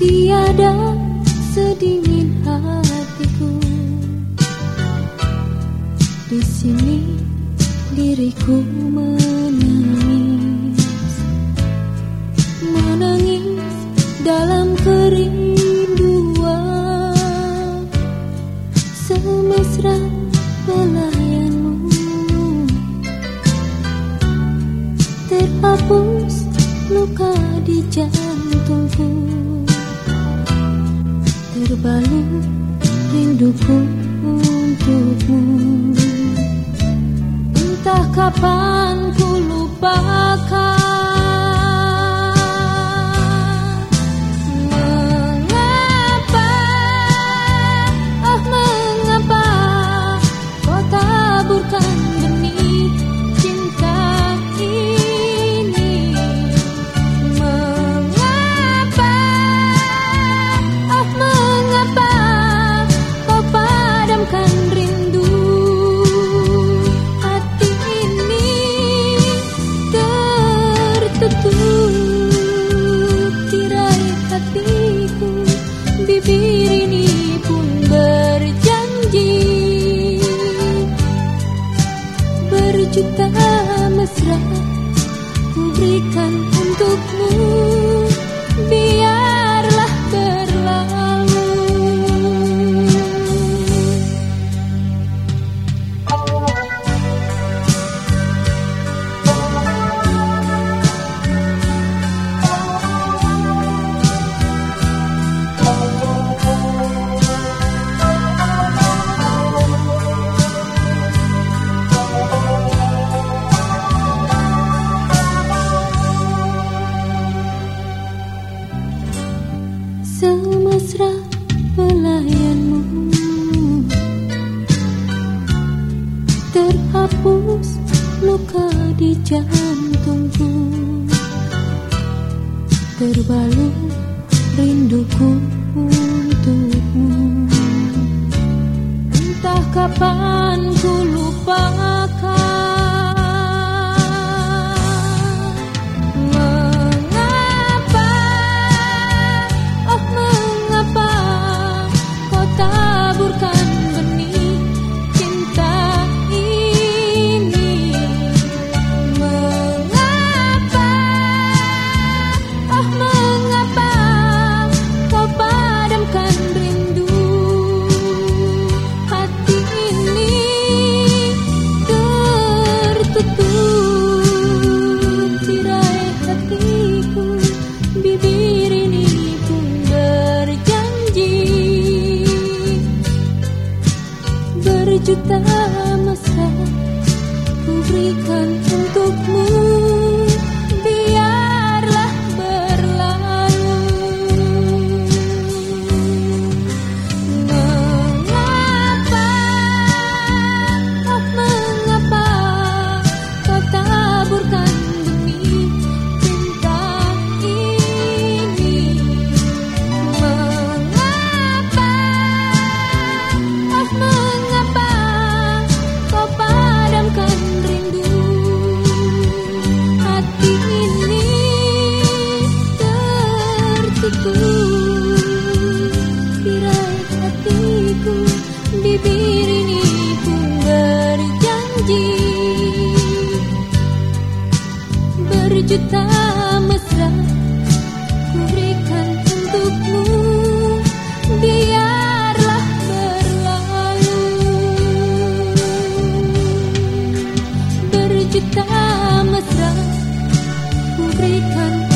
Tiada sedingin hatiku. Di sini diriku menangis. Menangis dalam kerinduan. Semesra pelayanmu. Terhapus luka di jantungku terbalut rinduku untukmu. Entah kapan Ku terbalut rinduku untukmu. Entah kapan ku lupakan Tak masa ku berikan untukmu. kita mesra berikan